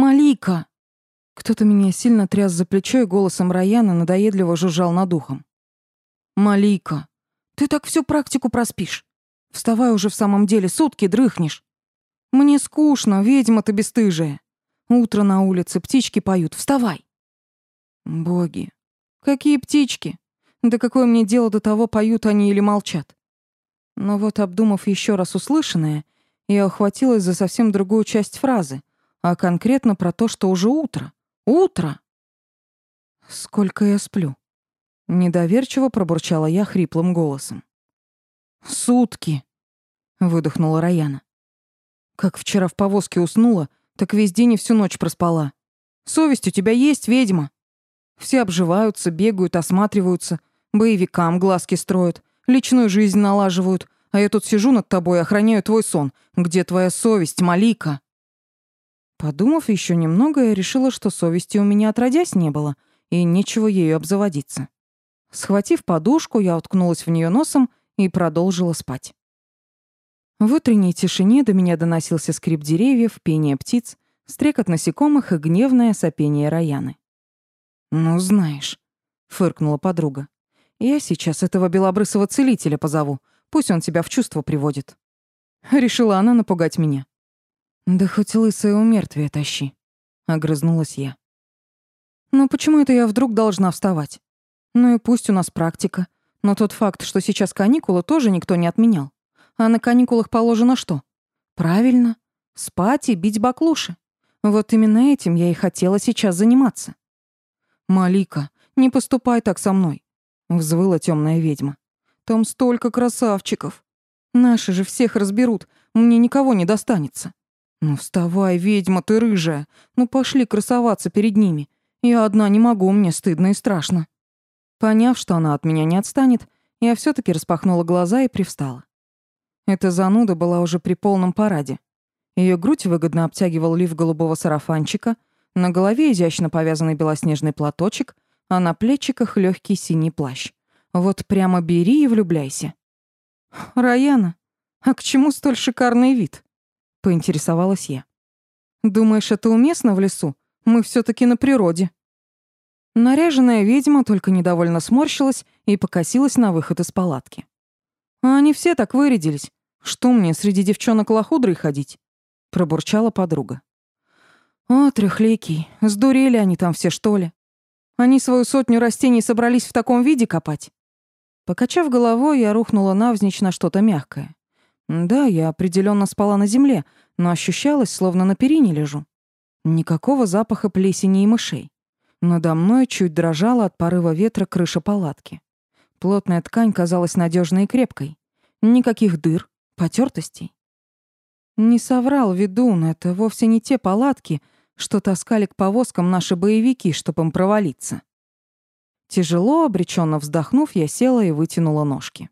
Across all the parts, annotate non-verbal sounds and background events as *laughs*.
«Малика!» Кто-то меня сильно тряс за плечо и голосом Раяна надоедливо жужжал над ухом. «Малика, ты так всю практику проспишь. Вставай уже в самом деле, сутки дрыхнешь. Мне скучно, ведьма ты бесстыжая. Утро на улице, птички поют, вставай!» «Боги, какие птички? Да какое мне дело до того, поют они или молчат?» Но вот, обдумав еще раз услышанное, я ухватилась за совсем другую часть фразы, а конкретно про то, что уже утро. Утро! Сколько я сплю? Недоверчиво пробурчала я хриплым голосом. Сутки, выдохнула Раяна. Как вчера в повозке уснула, так весь день и всю ночь проспала. Совесть у тебя есть, ведьма? Все обживаются, бегают, осматриваются, боевикам глазки строят, личную жизнь налаживают, а я тут сижу над тобой и охраняю твой сон. Где твоя совесть, Малика? Подумав еще немного, я решила, что совести у меня отродясь не было, и нечего ею обзаводиться. Схватив подушку, я уткнулась в нее носом и продолжила спать. В утренней тишине до меня доносился скрип деревьев, пение птиц, стрекот насекомых и гневное сопение Раяны. «Ну, знаешь», — фыркнула подруга, — «я сейчас этого белобрысого целителя позову, пусть он тебя в чувство приводит». Решила она напугать меня. «Да хоть лысое у тащи», — огрызнулась я. «Но почему это я вдруг должна вставать? Ну и пусть у нас практика, но тот факт, что сейчас каникулы, тоже никто не отменял. А на каникулах положено что? Правильно, спать и бить баклуши. Вот именно этим я и хотела сейчас заниматься». «Малика, не поступай так со мной», — взвыла темная ведьма. «Там столько красавчиков. Наши же всех разберут, мне никого не достанется». «Ну вставай, ведьма ты рыжая! Ну пошли красоваться перед ними! Я одна не могу, мне стыдно и страшно!» Поняв, что она от меня не отстанет, я все таки распахнула глаза и привстала. Эта зануда была уже при полном параде. Ее грудь выгодно обтягивал лиф голубого сарафанчика, на голове изящно повязанный белоснежный платочек, а на плечиках легкий синий плащ. Вот прямо бери и влюбляйся. «Раяна, а к чему столь шикарный вид?» Поинтересовалась я. Думаешь, это уместно в лесу? Мы все таки на природе. Наряженная ведьма только недовольно сморщилась и покосилась на выход из палатки. А они все так вырядились. Что мне среди девчонок лохудрой ходить? пробурчала подруга. О, трехликий, сдурели они там все, что ли? Они свою сотню растений собрались в таком виде копать. Покачав головой, я рухнула навзничь на что-то мягкое. Да, я определенно спала на земле, но ощущалось, словно на перине лежу. Никакого запаха плесени и мышей. Надо мной чуть дрожала от порыва ветра крыша палатки. Плотная ткань казалась надежной и крепкой. Никаких дыр, потертостей. Не соврал ведун, это вовсе не те палатки, что таскали к повозкам наши боевики, чтобы им провалиться. Тяжело, обреченно вздохнув, я села и вытянула ножки.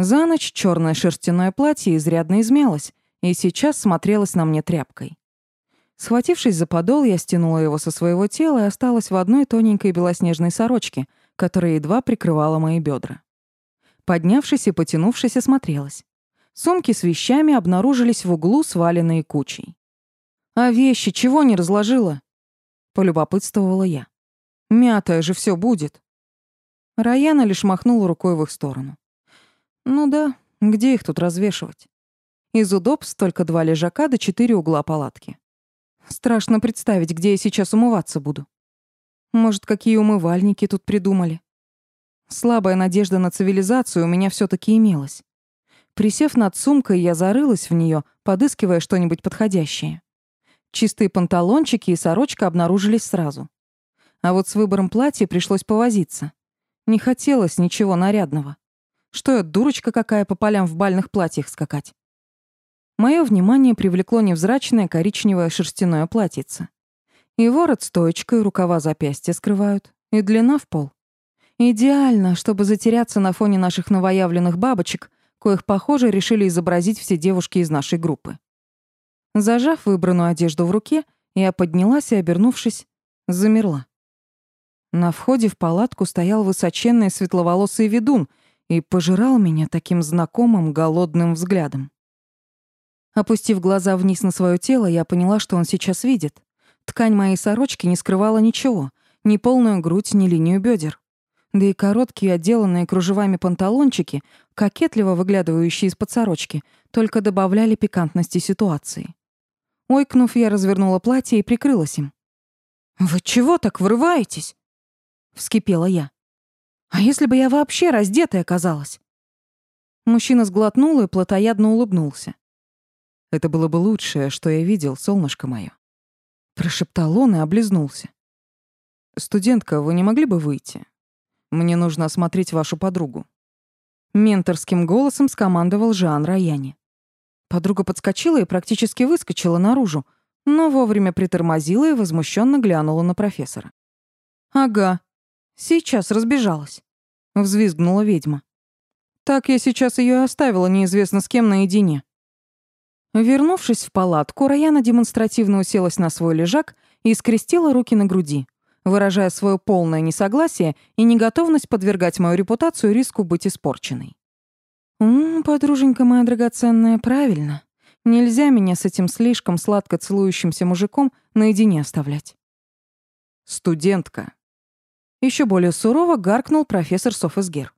За ночь черное шерстяное платье изрядно измялось и сейчас смотрелось на мне тряпкой. Схватившись за подол, я стянула его со своего тела и осталась в одной тоненькой белоснежной сорочке, которая едва прикрывала мои бедра. Поднявшись и потянувшись, осмотрелась. Сумки с вещами обнаружились в углу, сваленные кучей. «А вещи чего не разложила?» — полюбопытствовала я. «Мятое же все будет». Раяна лишь махнула рукой в их сторону. Ну да, где их тут развешивать? Из удобств только два лежака до четыре угла палатки. Страшно представить, где я сейчас умываться буду. Может, какие умывальники тут придумали? Слабая надежда на цивилизацию у меня все таки имелась. Присев над сумкой, я зарылась в нее, подыскивая что-нибудь подходящее. Чистые панталончики и сорочка обнаружились сразу. А вот с выбором платья пришлось повозиться. Не хотелось ничего нарядного. Что я, дурочка какая, по полям в бальных платьях скакать? Мое внимание привлекло невзрачное коричневое шерстяное платьице. И ворот стоечкой, рукава запястья скрывают, и длина в пол. Идеально, чтобы затеряться на фоне наших новоявленных бабочек, коих, похоже, решили изобразить все девушки из нашей группы. Зажав выбранную одежду в руке, я поднялась и, обернувшись, замерла. На входе в палатку стоял высоченный светловолосый ведун и пожирал меня таким знакомым голодным взглядом. Опустив глаза вниз на свое тело, я поняла, что он сейчас видит. Ткань моей сорочки не скрывала ничего, ни полную грудь, ни линию бедер. Да и короткие, отделанные кружевами панталончики, кокетливо выглядывающие из-под сорочки, только добавляли пикантности ситуации. Ойкнув, я развернула платье и прикрылась им. «Вы чего так врываетесь?» — вскипела я. «А если бы я вообще раздетая оказалась?» Мужчина сглотнул и плотоядно улыбнулся. «Это было бы лучшее, что я видел, солнышко мое. Прошептал он и облизнулся. «Студентка, вы не могли бы выйти? Мне нужно осмотреть вашу подругу». Менторским голосом скомандовал Жан Раяни. Подруга подскочила и практически выскочила наружу, но вовремя притормозила и возмущенно глянула на профессора. «Ага, сейчас разбежалась», — взвизгнула ведьма. «Так я сейчас ее оставила неизвестно с кем наедине». Вернувшись в палатку, Раяна демонстративно уселась на свой лежак и скрестила руки на груди, выражая свое полное несогласие и неготовность подвергать мою репутацию риску быть испорченной. «М, подруженька моя драгоценная, правильно. Нельзя меня с этим слишком сладко целующимся мужиком наедине оставлять». «Студентка». Еще более сурово гаркнул профессор Софесгер.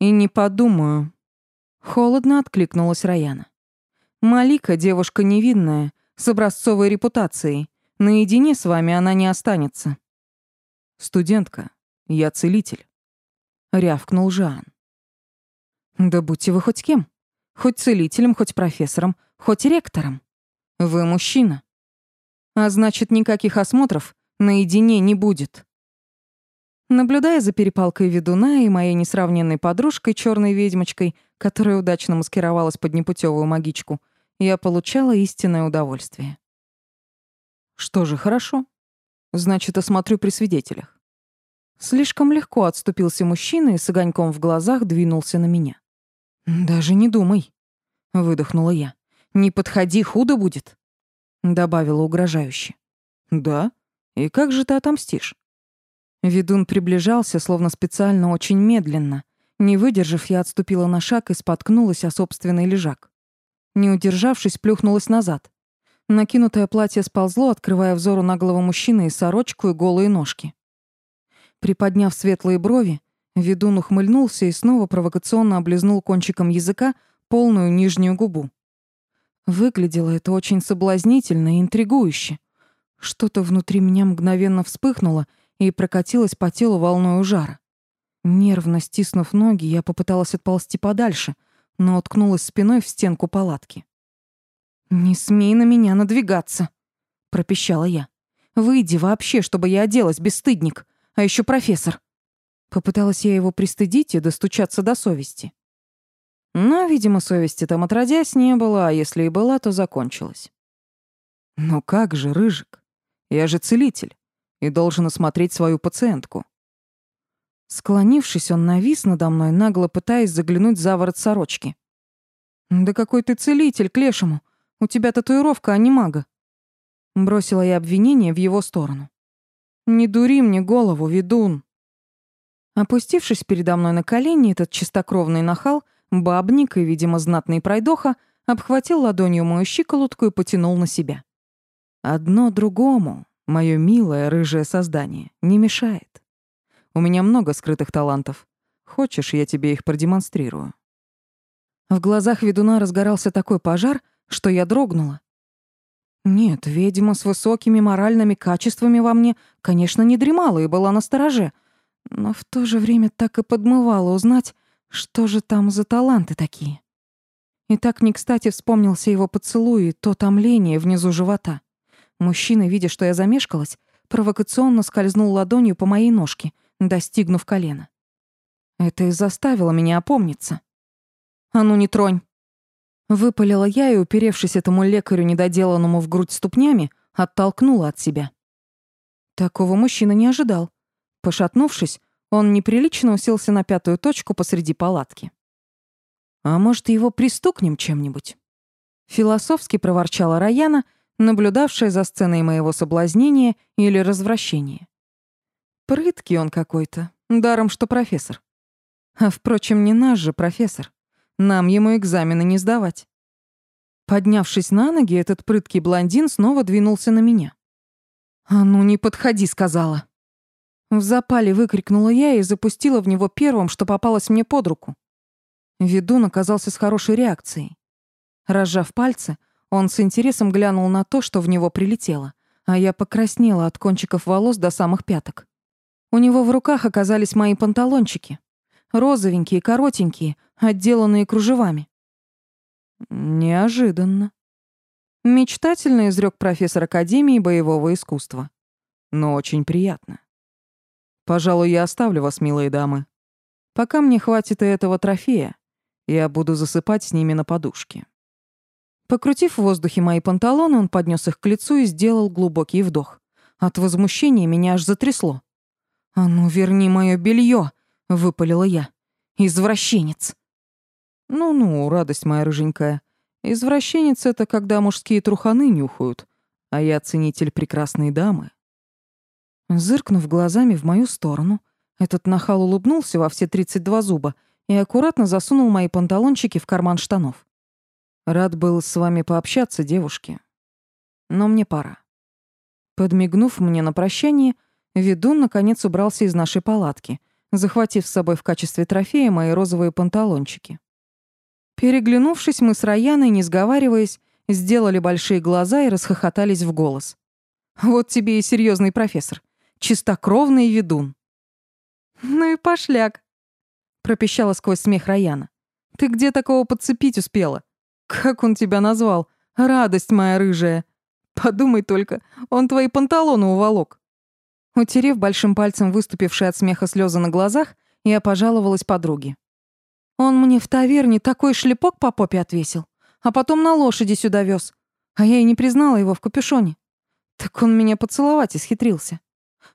«И не подумаю». Холодно откликнулась Раяна. Малика девушка невинная, с образцовой репутацией. Наедине с вами она не останется. Студентка, я целитель. Рявкнул Жан. Да будьте вы хоть кем. Хоть целителем, хоть профессором, хоть ректором. Вы мужчина. А значит, никаких осмотров наедине не будет. Наблюдая за перепалкой ведуна и моей несравненной подружкой, черной ведьмочкой, которая удачно маскировалась под непутевую магичку, я получала истинное удовольствие. Что же, хорошо. Значит, осмотрю при свидетелях. Слишком легко отступился мужчина и с огоньком в глазах двинулся на меня. «Даже не думай», — выдохнула я. «Не подходи, худо будет», — добавила угрожающе. «Да? И как же ты отомстишь?» Ведун приближался, словно специально очень медленно. Не выдержав, я отступила на шаг и споткнулась о собственный лежак. Не удержавшись, плюхнулась назад. Накинутое платье сползло, открывая взору наглого мужчины и сорочку, и голые ножки. Приподняв светлые брови, ведун ухмыльнулся и снова провокационно облизнул кончиком языка полную нижнюю губу. Выглядело это очень соблазнительно и интригующе. Что-то внутри меня мгновенно вспыхнуло и прокатилось по телу волной жара. Нервно стиснув ноги, я попыталась отползти подальше, но уткнулась спиной в стенку палатки. «Не смей на меня надвигаться», — пропищала я. «Выйди вообще, чтобы я оделась, бесстыдник, а еще профессор». Попыталась я его пристыдить и достучаться до совести. Но, видимо, совести там отродясь не было, а если и была, то закончилась. «Ну как же, Рыжик? Я же целитель и должен осмотреть свою пациентку». Склонившись, он навис надо мной, нагло пытаясь заглянуть за ворот сорочки. «Да какой ты целитель, к лешему! У тебя татуировка, а не мага!» Бросила я обвинение в его сторону. «Не дури мне голову, ведун!» Опустившись передо мной на колени, этот чистокровный нахал, бабник и, видимо, знатный пройдоха, обхватил ладонью мою щиколотку и потянул на себя. Одно другому, мое милое рыжее создание, не мешает. У меня много скрытых талантов. Хочешь, я тебе их продемонстрирую?» В глазах ведуна разгорался такой пожар, что я дрогнула. Нет, ведьма с высокими моральными качествами во мне, конечно, не дремала и была настороже, но в то же время так и подмывала узнать, что же там за таланты такие. И так не кстати вспомнился его поцелуй и то томление внизу живота. Мужчина, видя, что я замешкалась, провокационно скользнул ладонью по моей ножке — достигнув колена. Это и заставило меня опомниться. «А ну не тронь!» Выпалила я и, уперевшись этому лекарю, недоделанному в грудь ступнями, оттолкнула от себя. Такого мужчина не ожидал. Пошатнувшись, он неприлично уселся на пятую точку посреди палатки. «А может, его пристукнем чем-нибудь?» Философски проворчала Раяна, наблюдавшая за сценой моего соблазнения или развращения. Прыткий он какой-то, даром что профессор. А впрочем, не наш же профессор. Нам ему экзамены не сдавать. Поднявшись на ноги, этот прыткий блондин снова двинулся на меня. «А ну не подходи», — сказала. В запале выкрикнула я и запустила в него первым, что попалось мне под руку. Ведун оказался с хорошей реакцией. Разжав пальцы, он с интересом глянул на то, что в него прилетело, а я покраснела от кончиков волос до самых пяток. У него в руках оказались мои панталончики. Розовенькие, коротенькие, отделанные кружевами. Неожиданно. Мечтательно изрек профессор Академии боевого искусства. Но очень приятно. Пожалуй, я оставлю вас, милые дамы. Пока мне хватит и этого трофея, я буду засыпать с ними на подушке. Покрутив в воздухе мои панталоны, он поднес их к лицу и сделал глубокий вдох. От возмущения меня аж затрясло. «А ну, верни мое белье, выпалила я. «Извращенец!» «Ну-ну, радость моя рыженькая. Извращенец — это когда мужские труханы нюхают, а я ценитель прекрасной дамы». Зыркнув глазами в мою сторону, этот нахал улыбнулся во все 32 зуба и аккуратно засунул мои панталончики в карман штанов. «Рад был с вами пообщаться, девушки. Но мне пора». Подмигнув мне на прощание, ведун наконец убрался из нашей палатки, захватив с собой в качестве трофея мои розовые панталончики. Переглянувшись, мы с Раяной, не сговариваясь, сделали большие глаза и расхохотались в голос. «Вот тебе и серьезный профессор чистокровный ведун. «Ну и пошляк», — пропищала сквозь смех Раяна. «Ты где такого подцепить успела? Как он тебя назвал? Радость моя рыжая. Подумай только, он твои панталоны уволок». Утерев большим пальцем выступившие от смеха слезы на глазах, я пожаловалась подруге. «Он мне в таверне такой шлепок по попе отвесил, а потом на лошади сюда вез, а я и не признала его в капюшоне. Так он меня поцеловать исхитрился.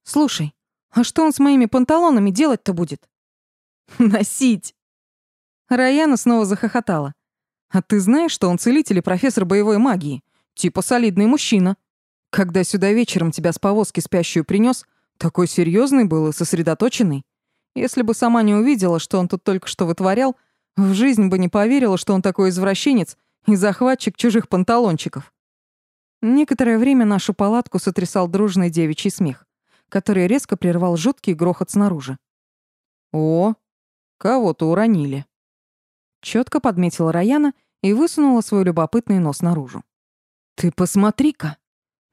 Слушай, а что он с моими панталонами делать-то будет? *laughs* Носить. Раяна снова захохотала. А ты знаешь, что он целитель и профессор боевой магии? Типа солидный мужчина. Когда сюда вечером тебя с повозки спящую принес, такой серьезный был и сосредоточенный. Если бы сама не увидела, что он тут только что вытворял, в жизнь бы не поверила, что он такой извращенец и захватчик чужих панталончиков. Некоторое время нашу палатку сотрясал дружный девичий смех который резко прервал жуткий грохот снаружи. «О, кого-то уронили», — четко подметила Раяна и высунула свой любопытный нос наружу. «Ты посмотри-ка!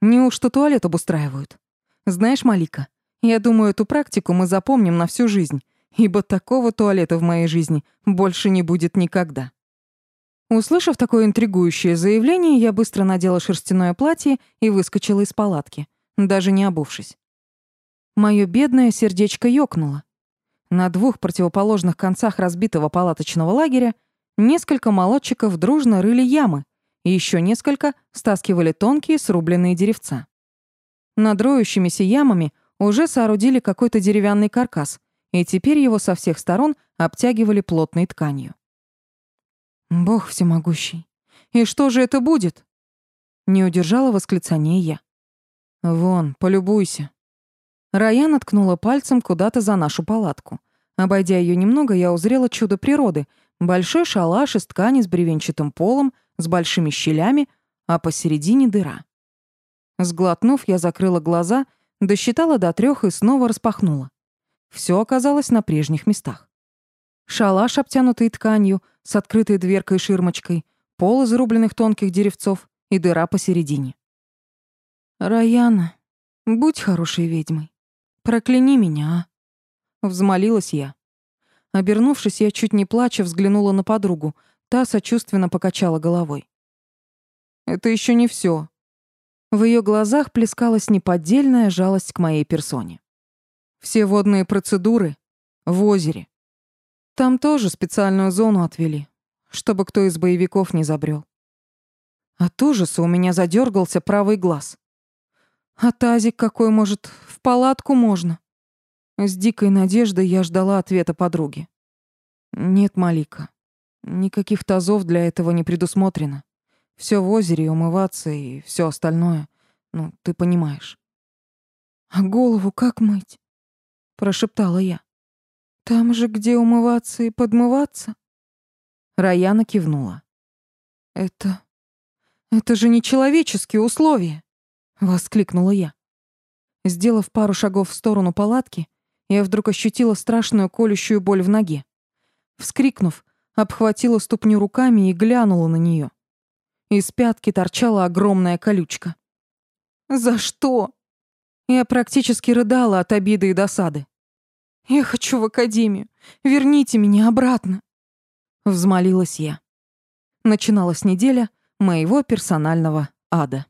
Неужто туалет обустраивают? Знаешь, Малика, я думаю, эту практику мы запомним на всю жизнь, ибо такого туалета в моей жизни больше не будет никогда». Услышав такое интригующее заявление, я быстро надела шерстяное платье и выскочила из палатки, даже не обувшись. Моё бедное сердечко ёкнуло. На двух противоположных концах разбитого палаточного лагеря несколько молодчиков дружно рыли ямы, и ещё несколько стаскивали тонкие срубленные деревца. Над роющимися ямами уже соорудили какой-то деревянный каркас, и теперь его со всех сторон обтягивали плотной тканью. «Бог всемогущий! И что же это будет?» Не удержала восклицание я. «Вон, полюбуйся!» Раян откнула пальцем куда-то за нашу палатку. Обойдя ее немного, я узрела чудо природы. Большой шалаш из ткани с бревенчатым полом, с большими щелями, а посередине дыра. Сглотнув, я закрыла глаза, досчитала до трех и снова распахнула. Все оказалось на прежних местах. Шалаш, обтянутый тканью, с открытой дверкой и ширмочкой, пол из рубленных тонких деревцов и дыра посередине. «Раяна, будь хорошей ведьмой. «Прокляни меня, а!» Взмолилась я. Обернувшись, я чуть не плача взглянула на подругу. Та сочувственно покачала головой. «Это еще не все. В ее глазах плескалась неподдельная жалость к моей персоне. Все водные процедуры в озере. Там тоже специальную зону отвели, чтобы кто из боевиков не забрел. От ужаса у меня задергался правый глаз. А тазик какой, может, в палатку можно? С дикой надеждой я ждала ответа подруги. Нет, Малика. Никаких тазов для этого не предусмотрено. Все в озере, умываться и все остальное. Ну, ты понимаешь. А голову как мыть? Прошептала я. Там же, где умываться и подмываться? Раяна кивнула. Это... Это же нечеловеческие условия. — воскликнула я. Сделав пару шагов в сторону палатки, я вдруг ощутила страшную колющую боль в ноге. Вскрикнув, обхватила ступню руками и глянула на нее. Из пятки торчала огромная колючка. «За что?» Я практически рыдала от обиды и досады. «Я хочу в академию. Верните меня обратно!» Взмолилась я. Начиналась неделя моего персонального ада.